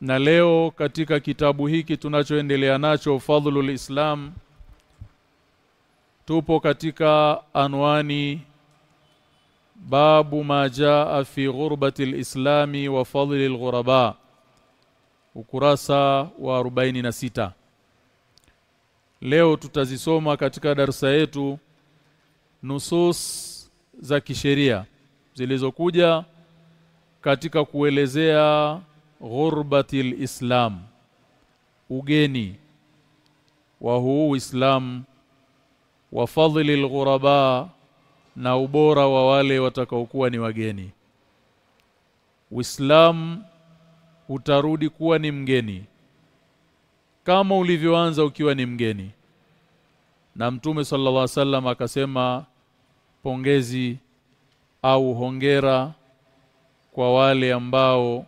na leo katika kitabu hiki tunachoendelea nacho Fadhlul Islam tupo katika anwani babu ma jaa fi ghurbati alislami wa fadli alghuraba ukurasa wa 46 leo tutazisoma katika darsa yetu nusus za kisheria zilizokuja katika kuelezea ghurbatil islam. Ugeni. Wa huu islam. Wa fadhli alghuraba na ubora wa wale watakaokuwa ni wageni. Uislamu utarudi kuwa ni mgeni. Kama ulivyoanza ukiwa ni mgeni. Na mtume sallallahu alaihi wasallam akasema pongezi au hongera kwa wale ambao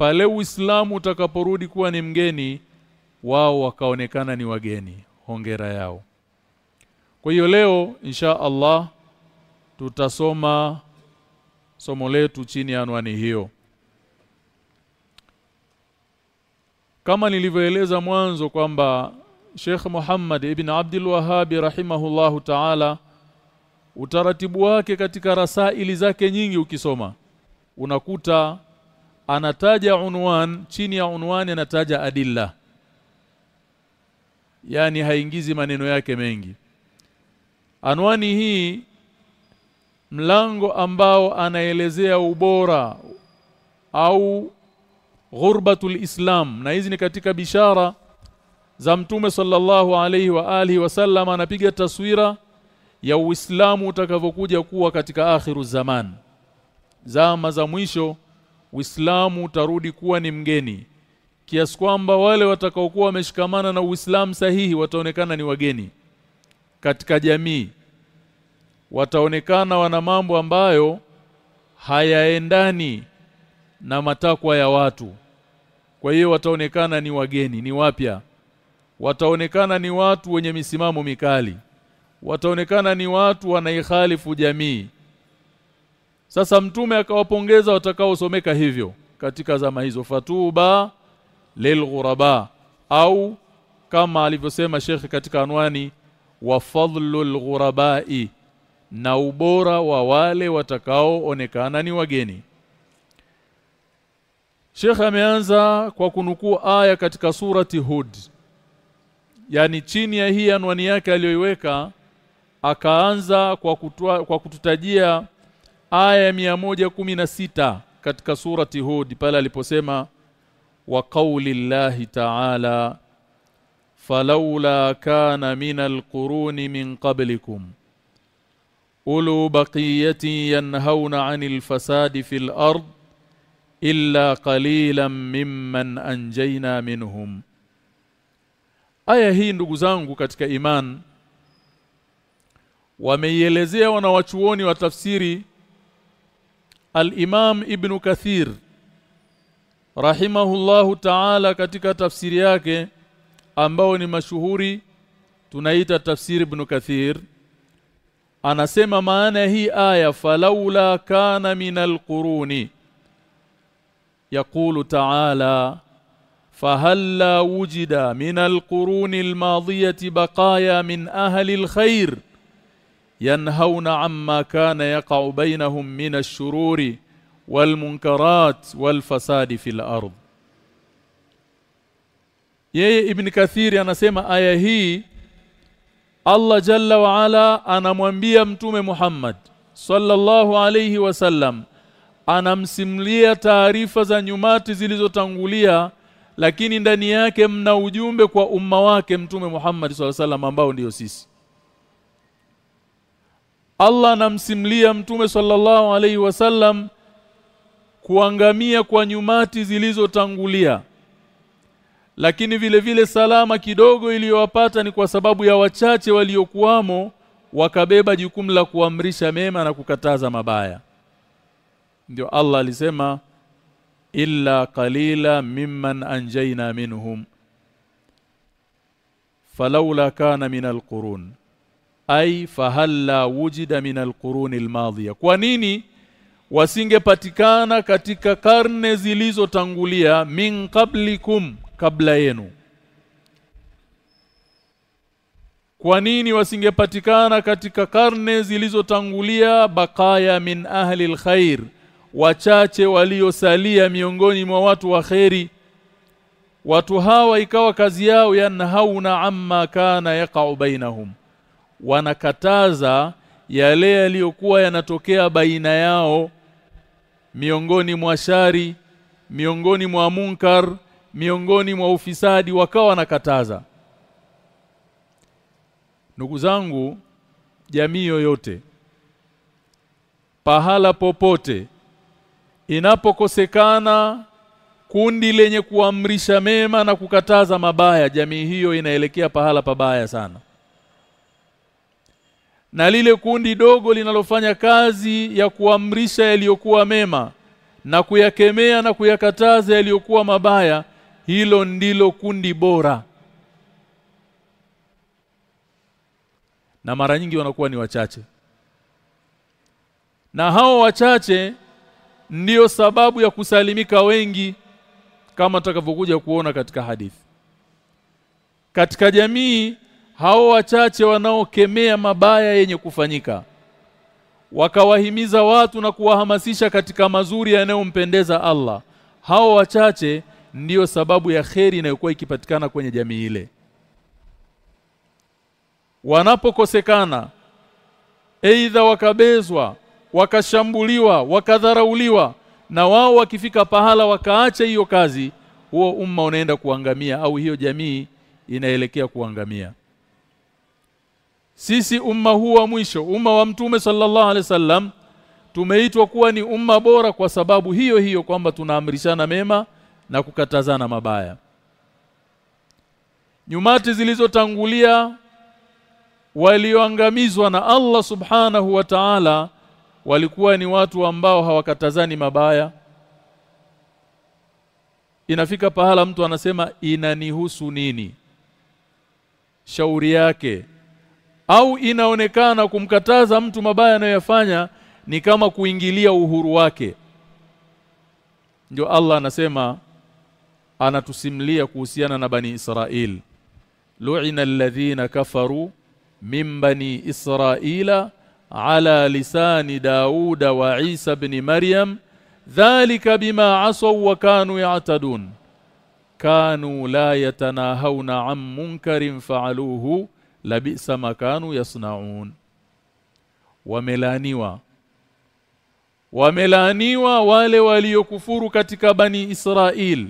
pale Uislamu utakaporudi kuwa ni mgeni wao wakaonekana ni wageni. Hongera yao. Kwa hiyo leo insha Allah tutasoma somo letu chini ya anwani hiyo. Kama nilivyoeleza mwanzo kwamba Sheikh Muhammad ibn Abdul Wahhab rahimahullahu ta'ala utaratibu wake katika rasaili zake nyingi ukisoma unakuta anataja unwan chini ya unwani anataja adilla. Yani haingizi maneno yake mengi. Anwani hii mlango ambao anaelezea ubora au ghurbatul islam na hizi ni katika bishara za mtume sallallahu alaihi wa alihi wasallam anapiga taswira ya Uislamu utakavyokuja kuwa katika akhiru zaman. Zama za mwisho Uislamu utarudi kuwa ni mgeni. Kiasi kwamba wale watakaokuwa wameshikamana na Uislamu sahihi wataonekana ni wageni. Katika jamii wataonekana wana mambo ambayo hayaendani na matakwa ya watu. Kwa hiyo wataonekana ni wageni ni wapya. Wataonekana ni watu wenye misimamo mikali. Wataonekana ni watu wanaikhalifu jamii sasa mtume akawapongeza watakaosomeka hivyo katika zama hizo. Fatuba lilghuraba au kama alivyosema Sheikh katika anwani wa fadlul ghurabai na ubora wa wale watakaoonekana ni wageni. Sheikh ameanza kwa kunukuu aya katika surati Hud. Yani chini ya hii anwani yake aliyoiweka akaanza kwa kutua, kwa kututajia aya ya sita katika surati Hud pale aliposema wa qauli llahi ta'ala falawla kana minal alquruni min qablikum ulu baqiyati yanhauna 'anil fasadi fil ard illa qalilan mimman anjayna minhum. Aya hii ndugu zangu katika iman wameielezea wanawachuoni wa tafsiri Al-Imam Ibn Kathir rahimahullahu ta'ala katika tafsiri yake ambao ni mashuhuri tunaita tafsiri Ibn Kathir anasema maana hii aya falaula kana minal quruni يقول تعالى فهلا وجد من القرون الماضية بقايا من أهل الخير yanhauna amma kana yaqa'u bainahum min ash-shururi walmunkarat walfasadi fil ard. Yeye ibn kathiri anasema aya hii Allah jalla wa ala anamwambia mtume Muhammad sallallahu alayhi wasallam anamsimlia taarifa za nyumati zilizotangulia lakini ndani yake mna ujumbe kwa umma wake mtume Muhammad sallallahu alayhi wasallam ambao ndiyo sisi. Allah anamsimlia mtume sallallahu alaihi wasallam kuangamia kwa nyumati zilizotangulia. Lakini vile vile salama kidogo iliyowapata ni kwa sababu ya wachache waliokuwamo wakabeba jukumu la kuamrisha mema na kukataza mabaya. Ndio Allah alisema illa qalila mimman anjaina minhum falaula kana min alqurun ay fahalla wujida min alquruni almadhiya. Kwa nini wasingepatikana katika karne zilizotangulia min qablikum kabla yenu? Kwa nini wasingepatikana katika karne zilizotangulia bakaya min ahli alkhair wachache waliosalia miongoni mwa watu wa kheri? Watu hawa ikawa kazi yao yanhauna amma kana yaqa'u bainahum wanakataza yale yaliyokuwa yanatokea baina yao miongoni mwa shari miongoni mwa munkar miongoni mwa ufisadi wakawa wanakataza. Ndugu zangu jamii yoyote pahala popote inapokosekana kundi lenye kuamrisha mema na kukataza mabaya jamii hiyo inaelekea pahala pabaya sana na lile kundi dogo linalofanya kazi ya kuamrisha yaliyokuwa mema na kuyakemea na kuyakataza yaliyokuwa mabaya hilo ndilo kundi bora. Na mara nyingi wanakuwa ni wachache. Na hao wachache ndiyo sababu ya kusalimika wengi kama tutakavyokuja kuona katika hadithi. Katika jamii hao wachache wanaokemea mabaya yenye kufanyika. Wakawahimiza watu na kuwahamasisha katika mazuri yanayompendeza Allah. Hao wachache ndiyo sababu ya kheri inayokuwa ikipatikana kwenye jamii ile. Wanapokosekana aidha wakabezwa wakashambuliwa wakadharauliwa na wao wakifika pahala wakaacha hiyo kazi huo umma unaenda kuangamia au hiyo jamii inaelekea kuangamia sisi umma huu wa mwisho umma wa mtume sallallahu alaihi wasallam tumeitwa kuwa ni umma bora kwa sababu hiyo hiyo kwamba tunaamrishana mema na kukatazana mabaya. Nyumati zilizotangulia walioangamizwa na Allah subhanahu wa ta'ala walikuwa ni watu ambao hawakatazani mabaya. Inafika pahala mtu anasema inanihusu nini? Shauri yake au inaonekana kumkataza mtu mabaya anayoyafanya ni kama kuingilia uhuru wake. Ndio Allah anasema anatusimlia kuhusiana na bani Israel lu'ina alladhina kafaru min bani Israila ala lisani Dauda wa Isa ibn Maryam dhalika bima asaw wa kanu ya'tadun. Kanu la yatanahawna 'an munkarin fa'aluhu labisa makanu yasnaun. Wamelaniwa. Wamelaniwa wale waliokufuru katika bani Israel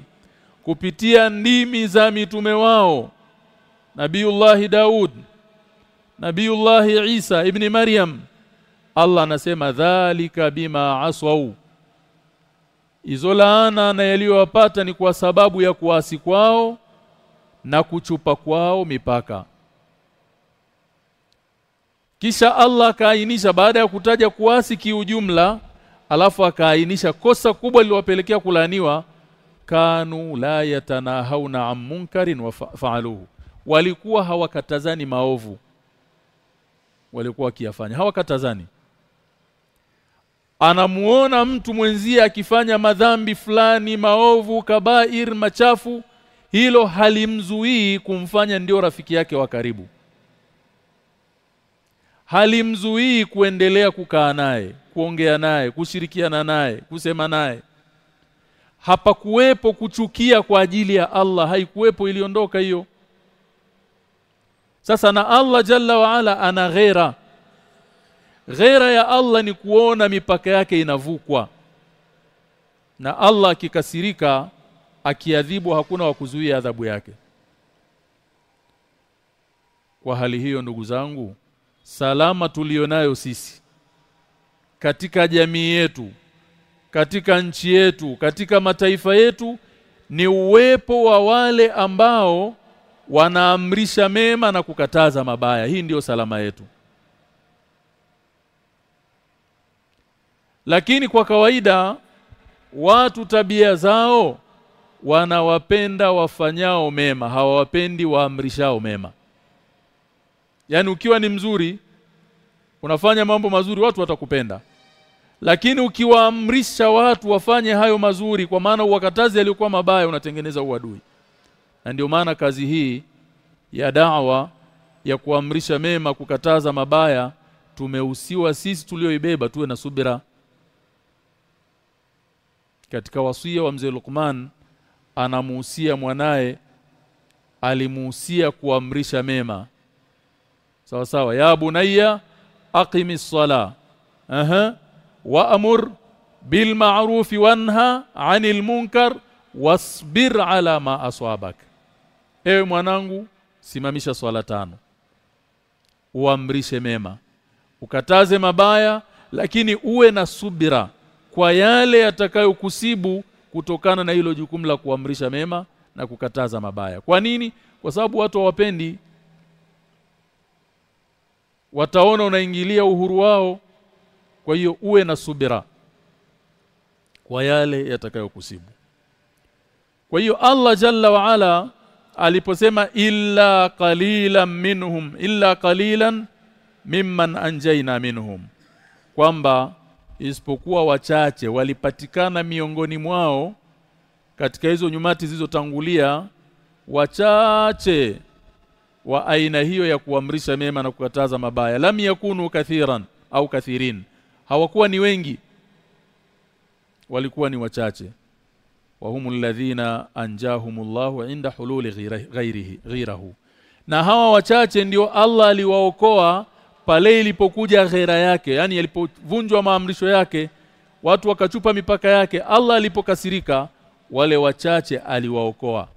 kupitia ndimi za mitume wao. Nabiullahi Daud Nabiullahi Isa ibn Maryam. Allah anasema dhalika bima aswau. Izo laana na yaliyowapata ni kwa sababu ya kuasi kwao na kuchupa kwao mipaka kisha Allah akaainisha baada ya kutaja kuasi kiujumla alafu akaainisha kosa kubwa lilowapelekea kulaniwa kanu la yatanahawna an munkarin wa fa'aluhu. Walikuwa hawakatazani maovu. Walikuwa wakiyafanya hawakatazani. Anamuona mtu mwenzie akifanya madhambi fulani maovu kabair machafu hilo halimzuii kumfanya ndio rafiki yake wa karibu halimzuii kuendelea kukaa naye kuongea naye kushirikiana naye kusema naye. Hapakuwepo kuchukia kwa ajili ya Allah haikuwepo iliondoka hiyo. Sasa na Allah jalla waala ana ghera. Ghera ya Allah ni kuona mipaka yake inavukwa. Na Allah akikasirika akiadhibu hakuna wa kuzuia adhabu yake. Kwa hali hiyo ndugu zangu salama tulionayo sisi. Katika jamii yetu katika nchi yetu katika mataifa yetu ni uwepo wa wale ambao wanaamrisha mema na kukataza mabaya. Hii ndiyo salama yetu. Lakini kwa kawaida watu tabia zao wanawapenda wafanyao mema hawawapendi waamrishao mema Yaani ukiwa ni mzuri unafanya mambo mazuri watu watakupenda. lakini ukiwaamrisha watu wafanye hayo mazuri kwa maana uwakatazi aliyokuwa mabaya unatengeneza uadui. Na ndio maana kazi hii ya da'wa ya kuamrisha mema kukataza mabaya tumehusiwa sisi tulioibeba tuwe na subira. Katika wasia wa mzee Luqman anamuhusia mwanaye alimuhusia kuamrisha mema sawa sawa. Ya bunayya aqimis sala aha. Wa'mur bil ma'ruf wanha 'anil munkar wasbir ala ma aswabak. Ewe mwanangu simamisha swala tano. Uamrishe mema. Ukataze mabaya lakini uwe na subira kwa yale yatakayokusibu kutokana na hilo jukumu la kuamrisha mema na kukataza mabaya. Kwa nini? Kwa sababu watu hawapendi wataona unaingilia uhuru wao. Kwa hiyo uwe na subira kwa yale yatakayokusibu. Kwa hiyo Allah jalla wa ala aliposema illa qalilan minhum illa qalilan mimman anjaina minhum kwamba isipokuwa wachache walipatikana miongoni mwao katika hizo nyumati zilizotangulia wachache wa aina hiyo ya kuamrisha mema na kukataza mabaya. Lam yakunu kathiran au kathirin. Hawakuwa ni wengi. Walikuwa ni wachache. Wa humul ladhina anjahumullahu inda hululi ghairihi ghirahu. Na hawa wachache ndio Allah aliwaokoa pale ilipokuja ghera yake. Yani alipovunjwa maamrisho yake watu wakachupa mipaka yake. Allah alipokasirika wale wachache aliwaokoa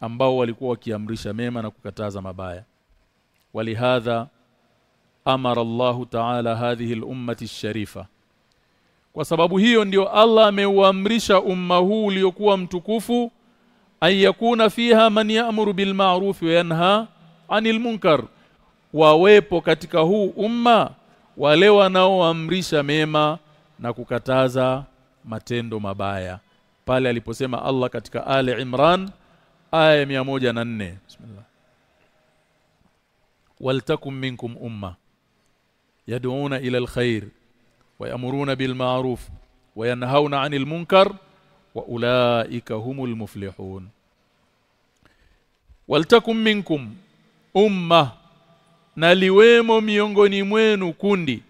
ambao walikuwa wakiamrisha mema na kukataza mabaya. Walihadha amara Allah ta'ala hadhihi al-ummati sharifa kwa sababu hiyo ndio Allah ameuamrisha umma huu uliokuwa mtukufu ayakuna fiha man ya'muru bil ma'ruf wa yanha 'anil munkar. Wawepo katika huu umma wale wanaoamrisha mema na kukataza matendo mabaya. Pale aliposema Allah katika Ali Imran aya 104 bismillah waltakum minkum umma yad'una ila alkhair ويأمرون بالمعروف وينهون عن المنكر واولئك هم المفلحون ولتكن منكم umma na liwemo miongoni mwenu kundi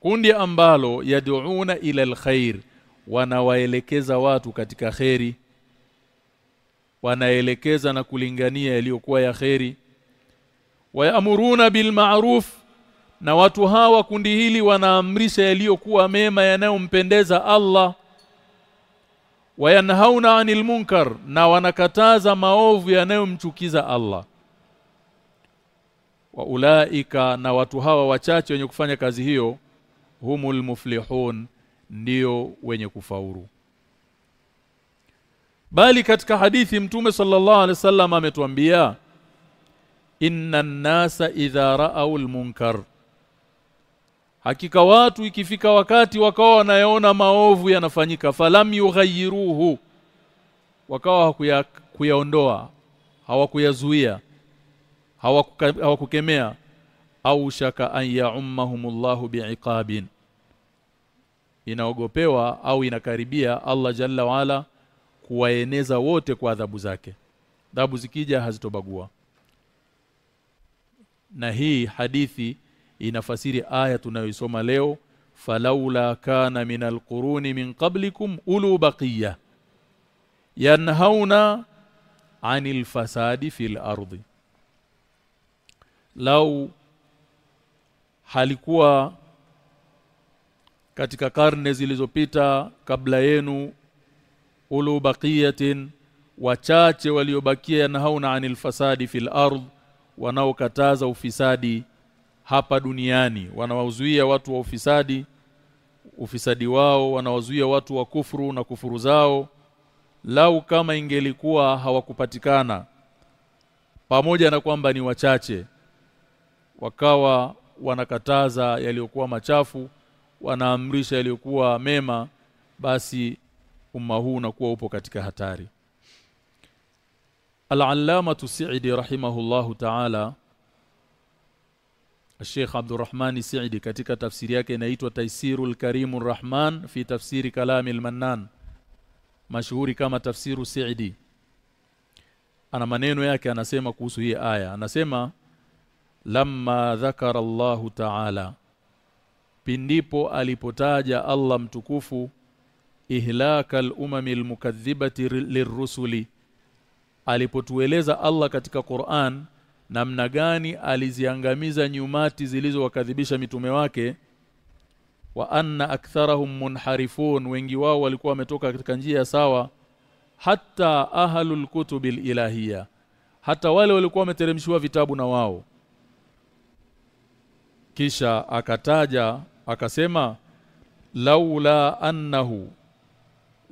kundi ambalo yad'una ila alkhair wanawaelekeza watu katika kheri wanaelekeza na kulingania yaliyokuwa ya kheri. Wayamuruna bil ma'ruf na watu hawa kundi hili wanaamrisha yaliyokuwa mema yanayompendeza Allah. Wayanhauna anil munkar na wanakataza maovu yanayomchukiza Allah. Wa ulaika na watu hawa wachache wenye kufanya kazi hiyo humul muflihun ndio wenye kufaulu bali katika hadithi mtume sallallahu alaihi wasallam ametuambia inna nasa idha ra'aw munkar hakika watu ikifika wakati wakawa wanayaona maovu yanafanyika falam yughayyiruhu. Wakawa hakuyaondoa hawakuyazuia hawakukemea. Au shaka an ya'ummahumullahu bi'iqabin. Inaogopewa au inakaribia Allah jalla waala kuwaeneza wote kwa adhabu zake. Adhabu zikija hazitobagua. Na hii hadithi inafasiri aya tunayoisoma leo falaula kana min alquruni min qablikum ulu baqiya yanhauna anil fasadi fil ardi. Lau halikuwa katika karne zilizopita kabla yenu ulu baqiyatin wachache waliobakia yanhauna anil fasadi fil ard wanaokataza ufisadi hapa duniani. Wanawazuia watu wa ufisadi ufisadi wao wanawazuia watu wa kufuru na kufuru zao lau kama ingelikuwa hawakupatikana. Pamoja na kwamba ni wachache wakawa wanakataza yaliyokuwa machafu wanaamrisha yaliyokuwa mema basi umma huu unakuwa upo katika hatari. Al-Allama Sa'idi rahimahullahu ta'ala Sheikh Abdurrahman Saidi katika tafsiri yake inaitwa Taisirul Karimur Rahman fi tafsiri Kalamil Mannan mashuhuri kama tafsiru Saidi ana maneno yake anasema kuhusu hii aya. Anasema lamma dhakara Allahu ta'ala pindipo alipotaja Allah mtukufu ihlakal al-mukaththibati lirrusuli. Alipotueleza Allah katika Qur'an namna gani aliziangamiza nyumati zilizowakadhibisha mitume wake wa anna aktharahum munharifun wengi wao walikuwa wametoka katika njia ya sawa hata ahlul kutubil ilahia hata wale walikuwa wameteremshiwa vitabu na wao. Kisha akataja akasema laula annahu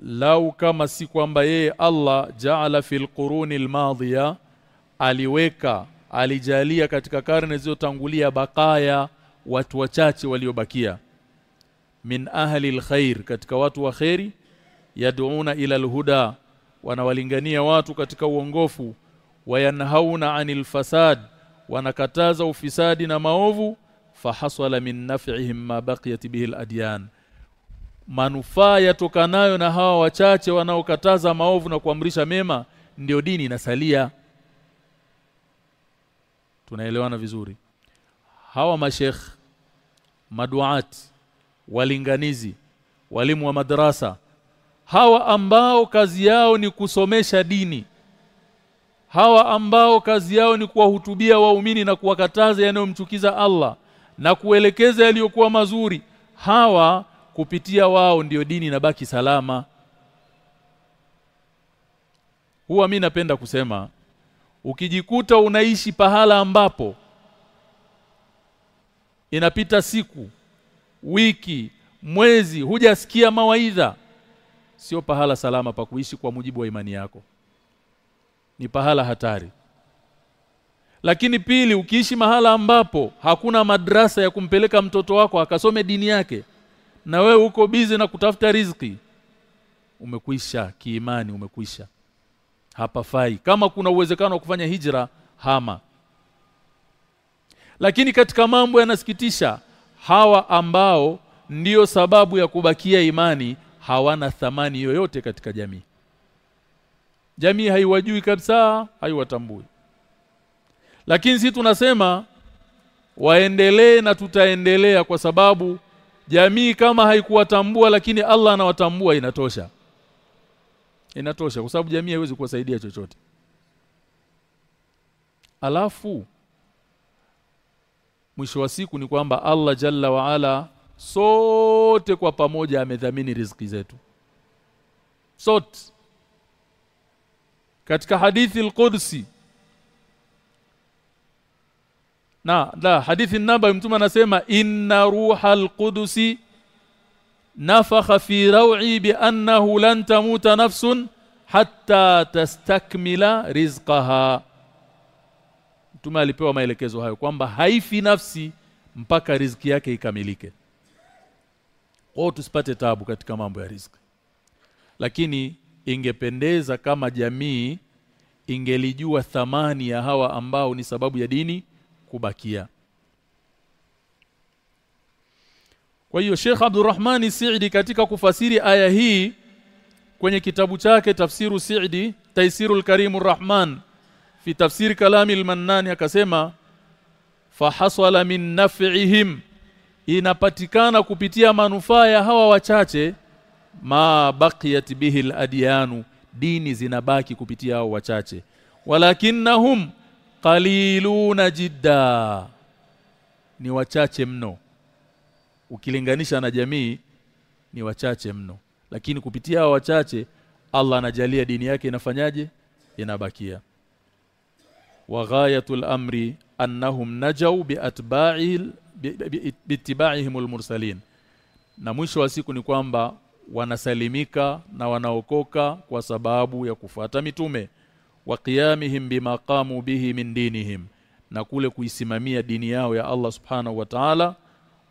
lau kama si kwamba yeye Allah jaala fil quruni almadhiya aliweka alijalia katika karne zilizotangulia bakaya watu wachache waliobakia. Min ahli alkhair katika watu wa khairi yad'una ila alhuda wanawalingania watu katika uongofu wayanhauna anil fasad wanakataza ufisadi na maovu fahasala min naf'ihim ma baqiyat bihi aladyan manufaa yatokanayo na hawa wachache wanaokataza maovu na kuamrisha mema ndio dini inasalia. Tunaelewana vizuri? Hawa mashekh maduat walinganizi walimu wa madrasa hawa ambao kazi yao ni kusomesha dini hawa ambao kazi yao ni kuwahutubia waumini na kuwakataza yanayomchukiza Allah na kuelekeza yaliyokuwa mazuri hawa kupitia wao ndiyo dini inabaki salama. Huwa mi napenda kusema ukijikuta unaishi pahala ambapo inapita siku wiki mwezi hujasikia mawaidha sio pahala salama pa kuishi kwa mujibu wa imani yako. Ni pahala hatari. Lakini pili ukiishi mahala ambapo hakuna madrasa ya kumpeleka mtoto wako akasome dini yake na wewe uko bizi na kutafuta riziki umekwisha kiimani umekwisha hapafai. Kama kuna uwezekano wa kufanya hijra hama. Lakini katika mambo yanasikitisha hawa ambao ndiyo sababu ya kubakia imani hawana thamani yoyote katika jamii. Jamii haiwajui kabisa haiwatambui. Lakini si tunasema waendelee na tutaendelea kwa sababu jamii kama haikuwatambua lakini Allah anawatambua inatosha. Inatosha kwa sababu jamii haiwezi kuwasaidia chochote. Alafu mwisho wa siku ni kwamba Allah Jalla wa Ala sote kwa pamoja amedhamini riziki zetu. Sote. Katika hadithi al-Qudsi na la hadithi namba mtume anasema inna ruha qudusi nafakha fi raw'i bi annahu lan tamuta nafsun hatta tastakmila rizqaha. Mtume alipewa maelekezo hayo kwamba haifi nafsi mpaka riziki yake ikamilike. Kwa tusipate tabu katika mambo ya riziki. Lakini ingependeza kama jamii ingelijua thamani ya hawa ambao ni sababu ya dini kubakia. Kwa hiyo Sheikh Abdurrahman Saidi katika kufasiri aya hii kwenye kitabu chake tafsiru Saidi Taisirul Karimur Rahman fi tafsiri kalami al-Mannan akasema fahasala min naf'ihim inapatikana kupitia manufaa ya hawa wachache ma baqiyat bihi al-adyanu dini zinabaki kupitia hao wachache. Walakinnahum qaliluna jidda. Ni wachache mno. Ukilinganisha na jamii ni wachache mno. Lakini kupitia hao wachache Allah anajalia dini yake inafanyaje? Inabakia. Wa ghayatul amri annahum najau bi, biittiba'ihim almursalin na mwisho wa siku ni kwamba wanasalimika na wanaokoka kwa sababu ya kufuata mitume wa qiyamihim bima qamu bihi min dinihim na kule kuisimamia dini yao ya Allah subhanahu wa ta'ala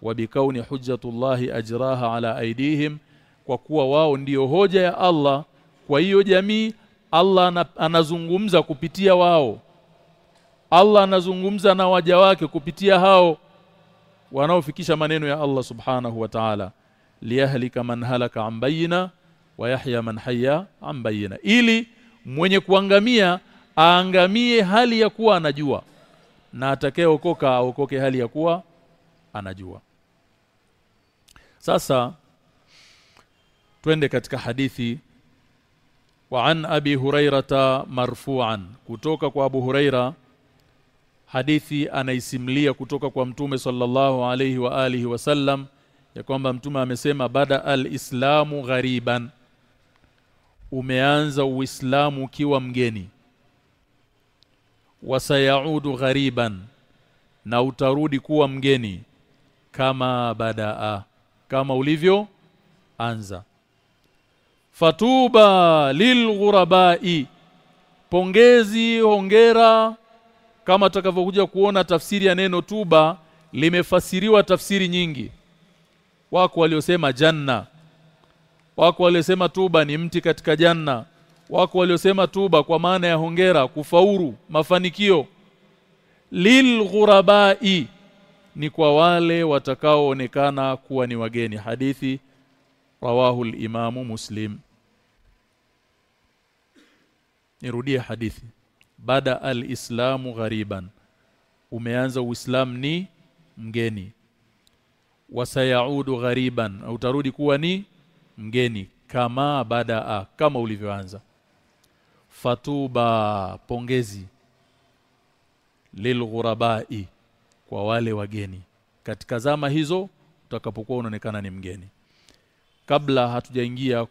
wa bikauni hujjatullahi ajraha ala aidihim kwa kuwa wao ndiyo hoja ya Allah. Kwa hiyo jamii Allah anazungumza kupitia wao. Allah anazungumza na waja wake kupitia hao wanaofikisha maneno ya Allah subhanahu wa ta'ala. Liyahlika man halaka an bayina wa yahya man hayya ambayina ili mwenye kuangamia aangamie hali ya kuwa anajua na atakayeokoka aokoke hali ya kuwa anajua. Sasa twende katika hadithi wa an abi hurairata marfu'an. Kutoka kwa abu huraira hadithi anaisimlia kutoka kwa mtume sallallahu alayhi wa alihi wasallam ya kwamba mtume amesema bada al-islamu ghariban umeanza uislamu ukiwa mgeni. Wasayaudu ghariban na utarudi kuwa mgeni kama badaa kama ulivyo anza fatuba lilghurabai pongezi hongera. Kama tutakavyokuja kuona tafsiri ya neno tuba limefasiriwa tafsiri nyingi. Wako waliosema janna wako waliosema tuba ni mti katika janna. Wako waliosema tuba kwa maana ya hongera kufauru mafanikio. Lilghurabai ni kwa wale watakaoonekana kuwa ni wageni. Hadithi rawahu al-imamu muslim. Nirudie hadithi. Bada alislamu ghariban. Umeanza uislamu ni mgeni. Wasayaudu ghariban. Utarudi kuwa ni mgeni kama baada badaa kama ulivyoanza. Fatuba pongezi lilghurabai kwa wale wageni. Katika zama hizo utakapokuwa unaonekana ni mgeni. Kabla hatujaingia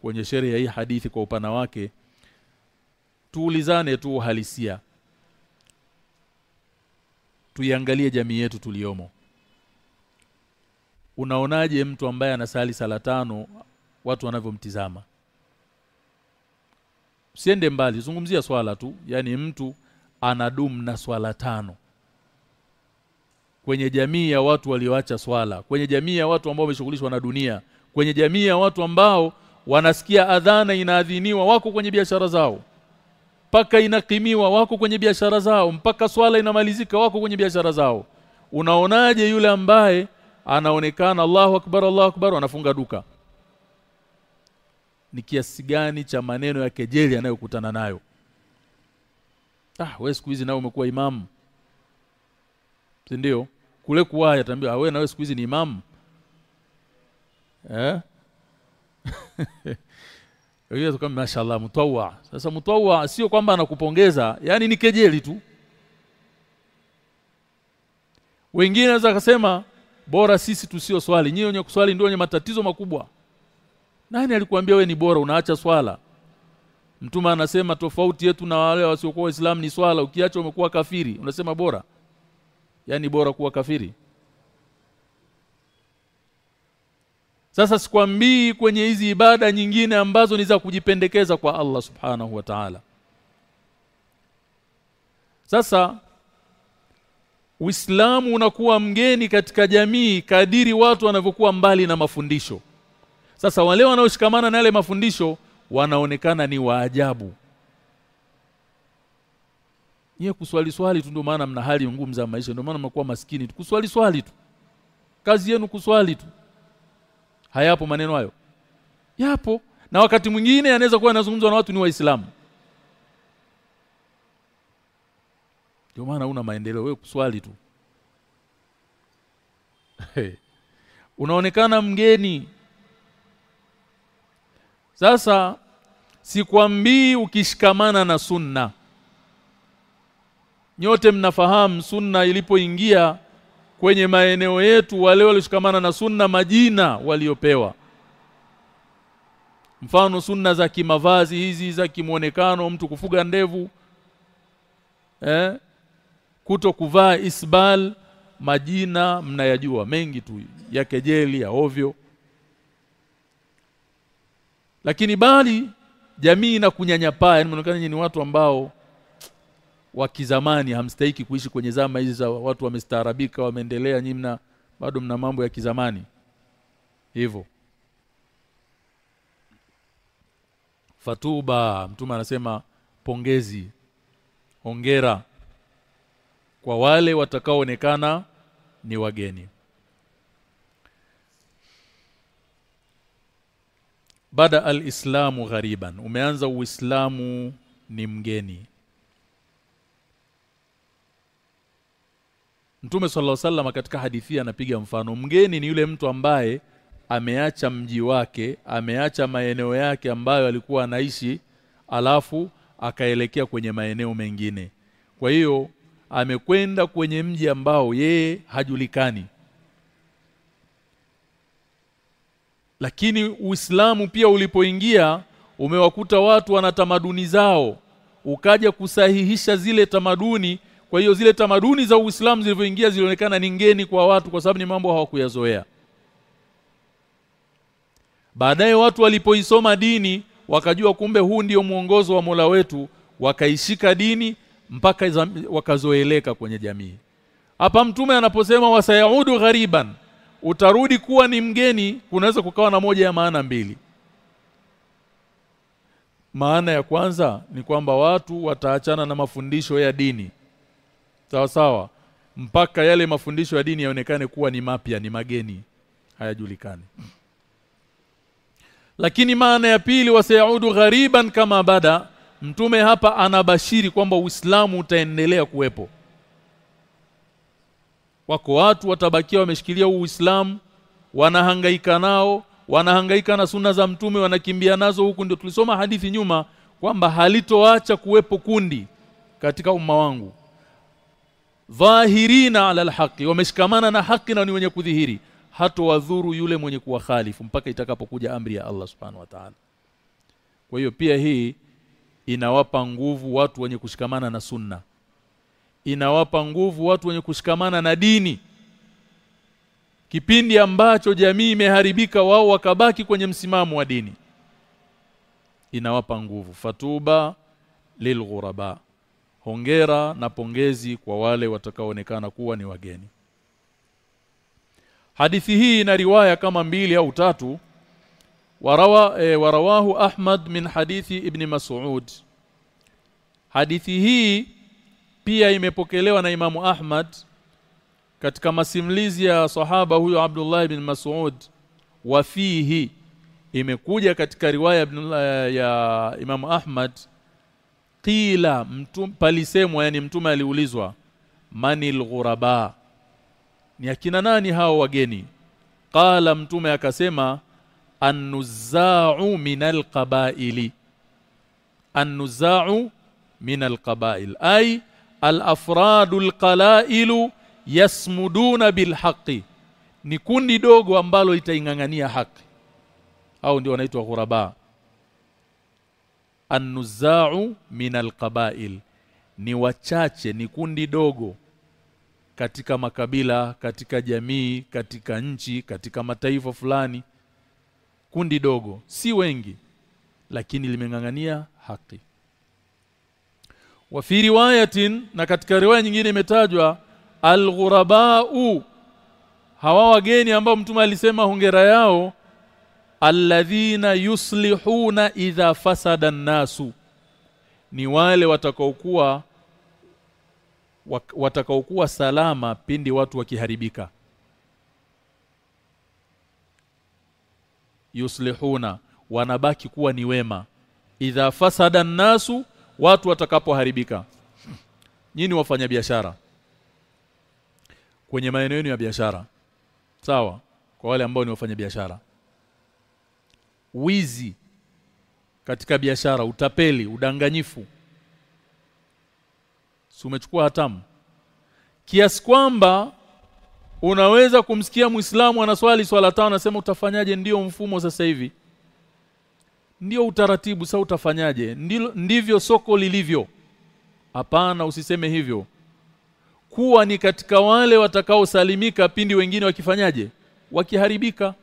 kwenye sheria hii hadithi kwa upana wake tuulizane tu uhalisia. Tuiangalie jamii yetu tuliyomo unaonaje mtu ambaye anasali sala tano watu wanavyomtizama. Usiende mbali zungumzia swala tu yani mtu anadumu na swala tano. Kwenye jamii ya watu walioacha swala kwenye jamii ya watu ambao wameshughulishwa na dunia kwenye jamii ya watu ambao wanasikia adhana inaadhiniwa wako kwenye biashara zao. Mpaka inakimiwa wako kwenye biashara zao. Mpaka swala inamalizika wako kwenye biashara zao. Unaonaje yule ambaye anaonekana Allahu akbar Allahu akbar anafunga duka ni kiasi gani cha maneno ya kejeli anayokutana nayo ah wewe siku hizi nawe umekuwa imamu si ndio kule kuwaya tambia wewe na wewe siku hizi ni imamu eh Yeye kama mashallah mtawwa. Sasa mtawwa sio kwamba anakupongeza, yani ni kejeli tu. Wengine wanaweza kusema bora sisi tusio swali, nyinyi wenye kuswali ndio wenye matatizo makubwa. Nani alikuambia we ni bora unaacha swala? Mtume anasema tofauti yetu na wale wasiokuwa waislamu ni swala, ukiacha umekuwa kafiri, unasema bora. Yaani bora kuwa kafiri. Sasa sikwambii kwenye hizi ibada nyingine ambazo ni za kujipendekeza kwa Allah Subhanahu wa Ta'ala. Sasa Uislamu unakuwa mgeni katika jamii kadiri watu wanavyokuwa mbali na mafundisho. Sasa wale wanaoshikamana na yale mafundisho wanaonekana ni waajabu. Nye kuswali swali tu ndio maana mna hali ngumu za maisha ndio maana mnakuwa maskini tu. Kuswali swali tu. Kazi yenu kuswali tu. Hayapo maneno hayo? Yapo. Na wakati mwingine anaweza kuwa anazungumzwa na watu ni waislamu. Ndio maana una maendeleo wewe kuswali tu. Hey. Unaonekana mgeni. Sasa sikwambii ukishikamana na sunna. Nyote mnafahamu sunna ilipoingia kwenye maeneo yetu wale walioshikamana na sunna majina waliopewa mfano sunna za kimavazi hizi za kimuonekano mtu kufuga ndevu eh kuto kuvaa isbal majina mnayajua mengi tu ya kejeli ya ovyo lakini bali jamii na kunyanyapaa yani mnaonekana ni watu ambao wa kizamani hamstahiki kuishi kwenye zama hizi za watu wamestaarabika wameendelea nyimna bado mna mambo ya kizamani. Hivyo fatuba mtume anasema pongezi hongera kwa wale watakaoonekana ni wageni bada alislamu ghariban. Umeanza uislamu ni mgeni. Mtume sallallahu alaihi wasallam katika hadithi anapiga mfano. Mgeni ni yule mtu ambaye ameacha mji wake ameacha maeneo yake ambayo alikuwa anaishi alafu akaelekea kwenye maeneo mengine. Kwa hiyo amekwenda kwenye mji ambao yeye hajulikani lakini Uislamu pia ulipoingia umewakuta watu wana tamaduni zao. Ukaja kusahihisha zile tamaduni. Kwa hiyo zile tamaduni za Uislamu zilivyoingia zilionekana ni ngeni kwa watu kwa sababu ni mambo hawakuyazoea. Baadaye watu walipoisoma dini wakajua kumbe huu ndio mwongozo wa Mola wetu wakaishika dini mpaka wakazoeleka kwenye jamii. Hapa mtume anaposema wasayaudu ghariban utarudi kuwa ni mgeni kunaweza kukawa na moja ya maana mbili. Maana ya kwanza ni kwamba watu wataachana na mafundisho ya dini. Sawa sawa mpaka yale mafundisho ya dini yaonekane kuwa ni mapya ni mageni hayajulikani. Lakini maana ya pili wasayaudu ghariban kama bada mtume hapa anabashiri kwamba Uislamu utaendelea kuwepo wako watu watabakia wameshikilia Uislamu wanahangaika nao wanahangaika na sunna za mtume wanakimbia nazo huku. Ndio tulisoma hadithi nyuma kwamba halitoacha kuwepo kundi katika umma wangu. Dhahirina ala alhaqi wameshikamana na haki na ni wenye kudhihiri. Hato wadhuru yule mwenye kuwa khalifu mpaka itakapokuja amri ya Allah subhanahu wa ta'ala. Kwa hiyo pia hii inawapa nguvu watu wenye kushikamana na sunna inawapa nguvu watu wenye kushikamana na dini. Kipindi ambacho jamii imeharibika wao wakabaki kwenye msimamo wa dini. Inawapa nguvu. Fatuba lilghuraba hongera na pongezi kwa wale watakaoonekana kuwa ni wageni. Hadithi hii ina riwaya kama mbili au tatu. Warawa e, warawahu Ahmad min hadithi ibn Mas'ud. Hadithi hii pia imepokelewa na Imamu Ahmad katika masimulizi ya sahaba huyo Abdullah ibn Mas'ud wa fihi. Imekuja katika riwaya ya Imamu Ahmad qila mtum palisemwa yani mtume aliulizwa manil ghuraba? Ni akina nani hao wageni? Qala mtume akasema annuzau minal qabaili. Annuzau minal qabail. Ay al-afradul qalailu yasmuduna bilhaqi. Ni kundi dogo ambalo litaingangania haki. Au ndio wanaitwa ghuraba. Annuzau min alqabail ni wachache ni kundi dogo katika makabila katika jamii katika nchi katika mataifa fulani. Kundi dogo. Si wengi lakini limengangania haki wa fi riwayatin na katika riwaya nyingine imetajwa alghurabau. Hawa wageni ambao mtume alisema hongera yao alladhina yuslihuna idha fasada nasu ni wale watakaokuwa watakaokuwa salama pindi watu wakiharibika. Yuslihuna wanabaki kuwa ni wema. Idha fasada nasu watu watakapoharibika. Nyinyi wafanya biashara kwenye maeneo yenu ya biashara. Sawa kwa wale ambao ni wafanya biashara wizi katika biashara utapeli udanganyifu. Si umechukua hatamu? Kiasi kwamba unaweza kumsikia Muislamu anaswali swala tano anasema utafanyaje? Ndio mfumo sasa hivi ndio utaratibu sasa utafanyaje? Ndilo, ndivyo soko lilivyo. Hapana usiseme hivyo. Kuwa ni katika wale watakaosalimika pindi wengine wakifanyaje? Wakiharibika.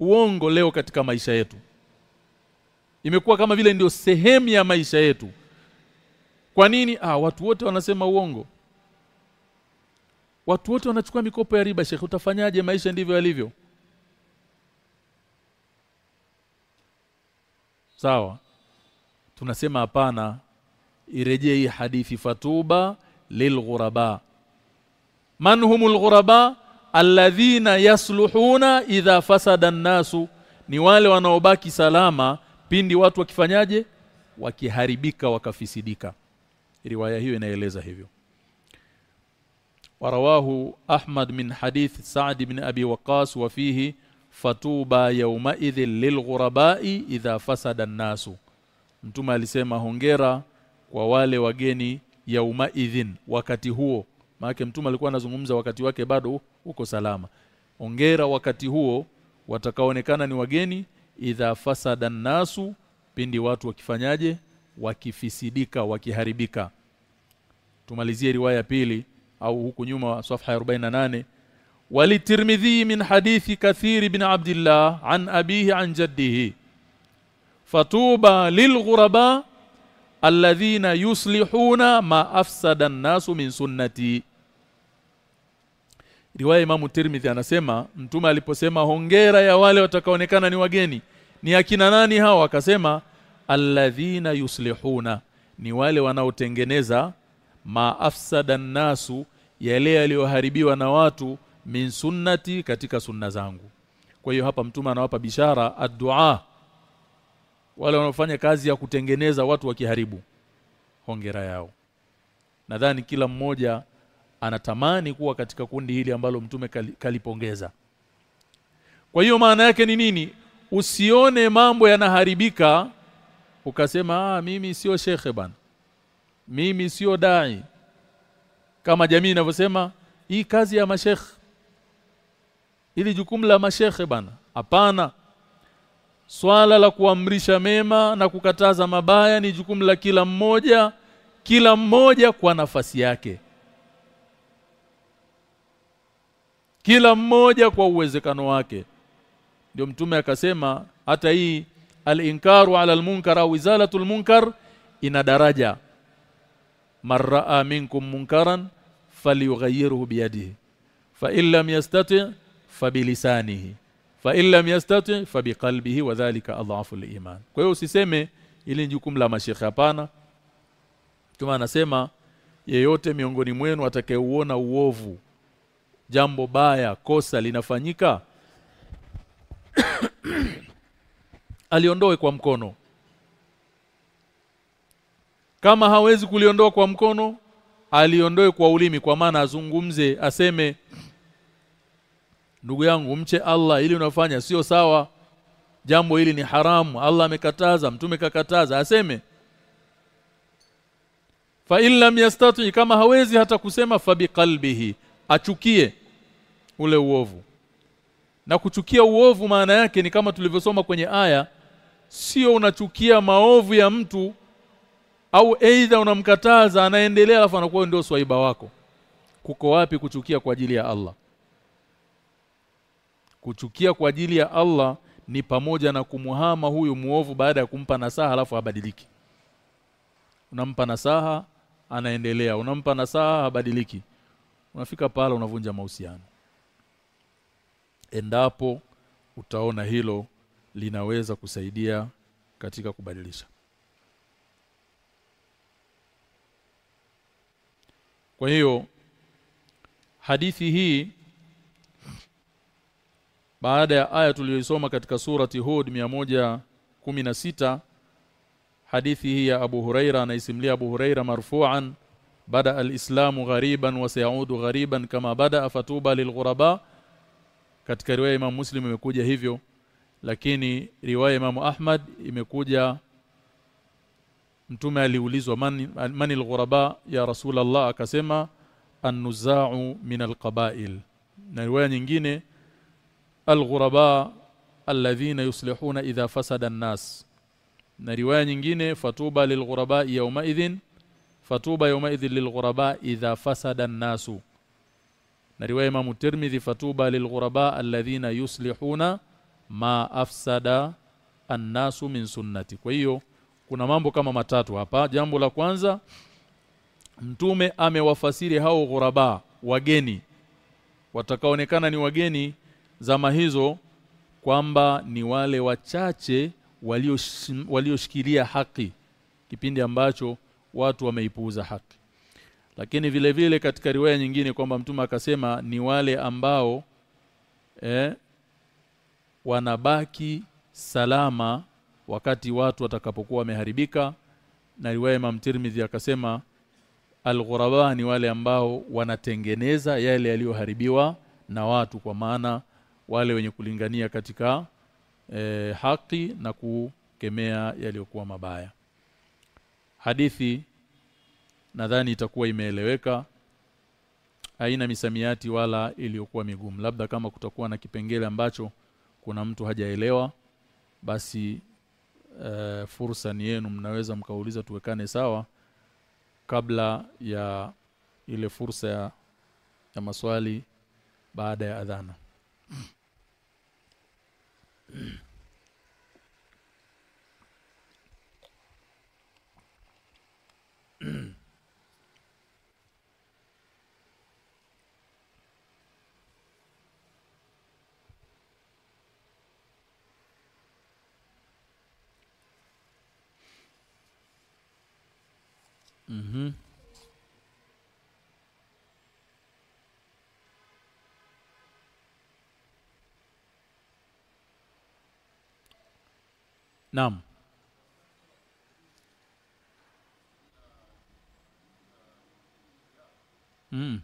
Uongo leo katika maisha yetu. Imekuwa kama vile ndio sehemu ya maisha yetu. Kwa nini? Ah watu wote wanasema uongo. Watu wote wanachukua mikopo ya riba Sheikh. Utafanyaje? Maisha ndivyo yalivyo sawa tunasema hapana irejee hii hadithi fatuba lilghuraba man humul ghuraba alladhina yasluhuna idha fasada nasu ni wale wanaobaki salama pindi watu wakifanyaje wakiharibika wakafisidika riwaya hiyo inaeleza hivyo ورواه أحمد من حديث سعد بن أبي وقاص وفيه fatuba yaumaidhi lilghurabai idha fasada nasu mtume alisema hongera kwa wale wageni yaumaidhin wakati huo. Maana mtume alikuwa anazungumza wakati wake bado uko salama. Hongera wakati huo watakaonekana ni wageni idha fasada nasu pindi watu wakifanyaje? Wakifisidika wakiharibika. Tumalizie riwaya pili au huku nyuma safha 48 ولترمذي من حديث كثير بن عبد الله عن أبيه عن جده. فطوبى للغرباء الذين يصلحون ما أفسد الناس من سنتي. riwaya Imam Tirmidhi anasema mtume aliposema hongera ya wale watakaonekana ni wageni. Ni akina nani hao? Akasema alladhina yuslihuna. Ni wale wanaotengeneza maafsada nasu yale yaliyoharibiwa na watu min sunnati katika sunna zangu. Kwa hiyo hapa mtume anawapa bishara addu'a. Wale wanaofanya kazi ya kutengeneza watu wakiharibu hongera yao. Nadhani kila mmoja anatamani kuwa katika kundi hili ambalo mtume kalipongeza. Kwa hiyo maana yake ni nini? Usione mambo yanaharibika ukasema ah mimi sio shekhe bana. Mimi sio dai. Kama jamii inavyosema hii kazi ya mashekh ili jukumu la mashehe bana. Hapana. Swala la kuamrisha mema na kukataza mabaya ni jukumu la kila mmoja kila mmoja kwa nafasi yake. Kila mmoja kwa uwezekano wake. Ndio mtume akasema hata hii al-inkaru ala al-munkar au izalatu al-munkar ina daraja. Marraa minkum munkaran falyughayyirhu biyadihi fa illam yastati fabilisanihi fa in lam yastati fabiqalbihi wa dhalika adhafu al-iman kwa hiyo usiseme ili jukumu la mashekhe hapana. Kama anasema yeyote miongoni mwenu atakayeuona uovu jambo baya kosa linafanyika aliondoe kwa mkono. Kama hawezi kuliondoa kwa mkono aliondoe kwa ulimi kwa maana azungumze aseme ndugu yangu mche Allah ili unafanya sio sawa. Jambo hili ni haramu. Allah amekataza mtume kakataza aseme. Fa in lam yastati kama hawezi hata kusema fa biqalbihi achukie ule uovu. Na kuchukia uovu maana yake ni kama tulivyosoma kwenye aya sio unachukia maovu ya mtu au aidha unamkataza anaendelea alafu anakuwa ndio swaiba wako. Kuko wapi kuchukia kwa ajili ya Allah kuchukia kwa ajili ya Allah ni pamoja na kumuhama huyu muovu baada ya kumpa nasaha alafu abadiliki. Unampa nasaha anaendelea. Unampa nasaha abadiliki. Unafika pale unavunja mahusiano. Endapo utaona hilo linaweza kusaidia katika kubadilisha. Kwa hiyo hadithi hii baada ya aya tuliyosoma katika surati Hud 116 hadithi hii ya Abu Huraira anaisimulia Abu Huraira marfu'an bada al-islamu ghariban wa sayaudu ghariban kama bada fatuba lilghuraba. Katika riwaya Imam Muslim imekuja hivyo lakini riwaya Imam Ahmad imekuja mtume aliulizwa man manil ghuraba ya rasulullah? Akasema an-nuzaa'u min al-qaba'il. Na riwaya nyingine al-ghuraba alladhina yuslihuna idha fasada an-nas na riwaya nyingine fatuba lilghuraba yawma idhin fatuba yawma idhin lilghuraba idha fasada an-nasu. Na riwaya Imam Tirmidhi fatuba lilghuraba alladhina yuslihuna ma afsada an-nasu min sunnati. Kwa hiyo kuna mambo kama matatu hapa. Jambo la kwanza mtume amewafasiri hao ghuraba wageni. Watakaonekana ni wageni zama hizo kwamba ni wale wachache walioshikilia haki kipindi ambacho watu wameipuuza haki. Lakini vile vile katika riwaya nyingine kwamba mtume akasema ni wale ambao eh, wanabaki salama wakati watu watakapokuwa wameharibika. Na riwaya Imam Tirmidhi akasema al ni wale ambao wanatengeneza yale yaliyoharibiwa na watu kwa maana wale wenye kulingania katika e, haki na kukemea yaliyokuwa mabaya. Hadithi nadhani itakuwa imeeleweka. Haina misamiati wala iliyokuwa migumu. Labda kama kutakuwa na kipengele ambacho kuna mtu hajaelewa basi e, fursa ni yenu. Mnaweza mkauliza tuwekane sawa kabla ya ile fursa ya, ya maswali baada ya adhana mm. Naam. Mm.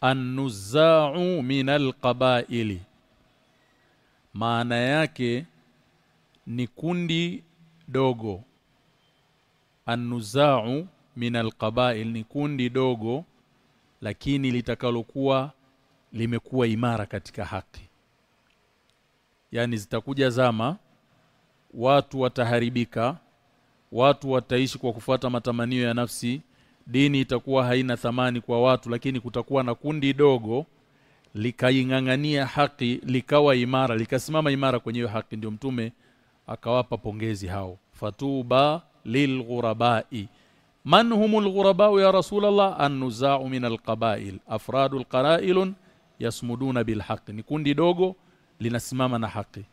An-nuzaa'u min al-qaba'ili maana yake ni kundi dogo An-nuzza'u min al-qaba'il ni kundi dogo lakini litakalokuwa limekuwa imara katika haki. Yani zitakuja zama watu wataharibika watu wataishi kwa kufuata matamanio ya nafsi dini itakuwa haina thamani kwa watu lakini kutakuwa na kundi dogo likaingangania haki likawa imara likasimama imara kwenye hiyo haki. Ndio mtume akawapa pongezi hao. Fatuba lilghurabai man humul ghurabau ya rasulullah? An-nuza'u min alqabail afradul qara'ilun yasmuduna bilhaqi. Ni kundi dogo linasimama na haki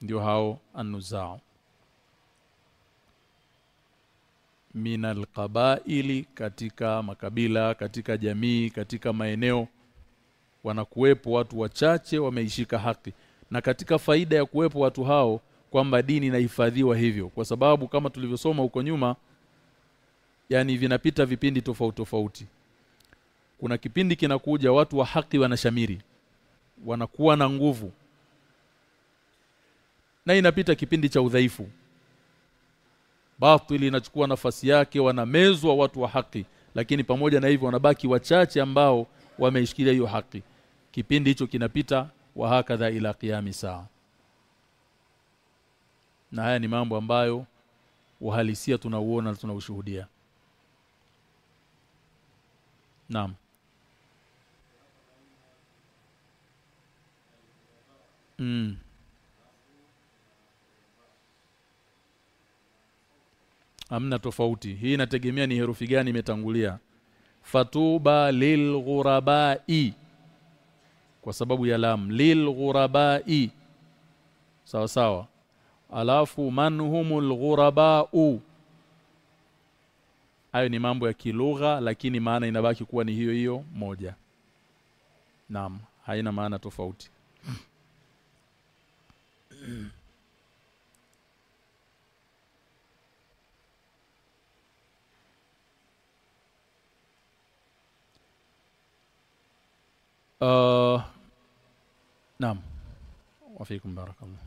ndio hao an-nuza'u min al-qaba'ili katika makabila katika jamii katika maeneo wanakuwepo watu wachache wameishika haki na katika faida ya kuwepo watu hao kwamba dini inahifadhiwa hivyo. Kwa sababu kama tulivyosoma huko nyuma yani vinapita vipindi tofauti tofauti kuna kipindi kinakuja watu wa haki wanashamiri wanakuwa na nguvu. Na inapita kipindi cha udhaifu. Batili inachukua nafasi yake wanamezwa watu wa haki lakini pamoja na hivyo wanabaki wachache ambao wameishikilia hiyo haki. Kipindi hicho kinapita wa hakadha ila qiyami saa. Na haya ni mambo ambayo uhalisia tunauona na tunaushuhudia. Naam Mm. Amna tofauti. Hii inategemea ni herufi gani imetangulia. Fatuba lilghurabai kwa sababu ya lam. Lilghurabai sawa sawa. Alafu manhumul ghurabau. Hayo ni mambo ya kilugha lakini maana inabaki kuwa ni hiyo hiyo moja. Naam haina maana tofauti uh, naam wafikum barakallah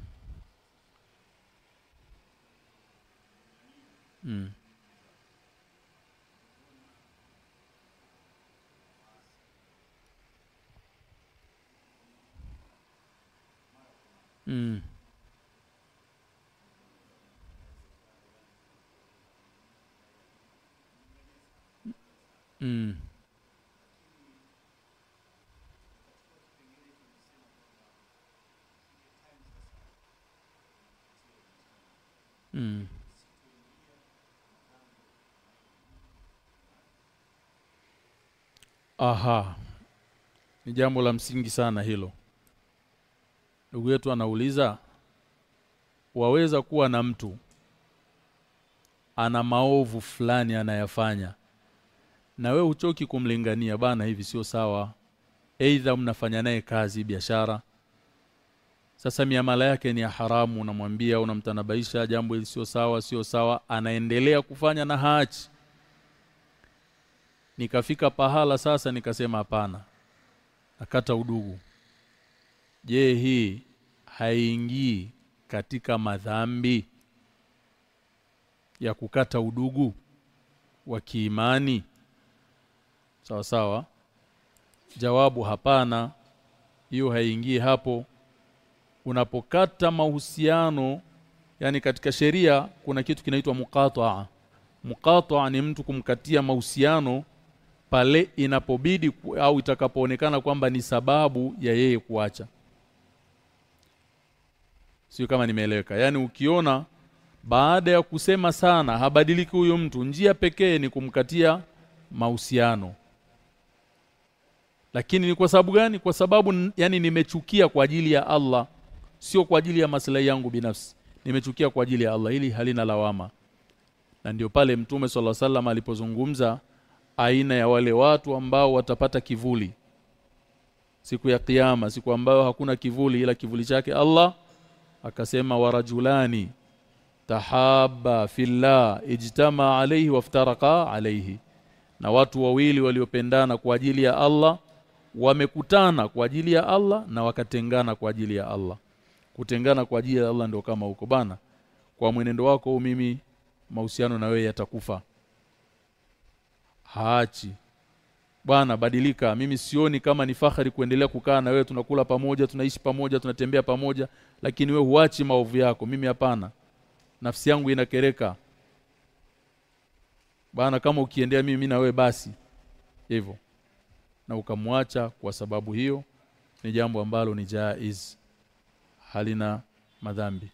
mm. Mm. Mm. Mm. Aha. Ni jambo la msingi sana hilo. Ndugu yetu anauliza waweza kuwa na mtu ana maovu fulani anayafanya na we uchoki kumlingania bana hivi sio sawa. Aidha mnafanya naye kazi biashara. Sasa miamala yake ni ya haramu unamwambia unamtanabaisha jambo hili sio sawa sio sawa. Anaendelea kufanya na haachi. Nikafika pahala sasa nikasema hapana akata udugu. Je hii haingii katika madhambi ya kukata udugu wa kiimani sawa sawa. Jawabu hapana. Hiyo haingii hapo. Unapokata mahusiano yani katika sheria kuna kitu kinaitwa muqataa. Muqataa ni mtu kumkatia mahusiano pale inapobidi au itakapoonekana kwamba ni sababu ya yeye kuacha. Sio kama nimeeleweka. Yani ukiona baada ya kusema sana habadiliki huyo mtu. Njia pekee ni kumkatia mahusiano lakini ni kwa sababu gani? Kwa sababu yani nimechukia kwa ajili ya Allah. Sio kwa ajili ya maslahi yangu binafsi. Nimechukia kwa ajili ya Allah. Ili halina lawama. Na ndio pale mtume swalla sallam alipozungumza aina ya wale watu ambao watapata kivuli. Siku ya kiyama siku ambayo hakuna kivuli ila kivuli chake Allah akasema warajulani tahaba fillah ijtama alayhi waftaraka alayhi. Na watu wawili waliopendana kwa ajili ya Allah wamekutana kwa ajili ya Allah na wakatengana kwa ajili ya Allah. Kutengana kwa ajili ya Allah ndio kama huko bana kwa mwenendo wako mimi mahusiano na wewe yatakufa. Haachi. Bwana badilika mimi sioni kama ni fahari kuendelea kukaa na wewe tunakula pamoja tunaishi pamoja tunatembea pamoja lakini we huachi maovu yako. Mimi hapana. Nafsi yangu inakereka. Bana kama ukiendea mimi na wewe basi. Hivyo na ukamwacha kwa sababu hiyo ni jambo ambalo ni jaiz halina madhambi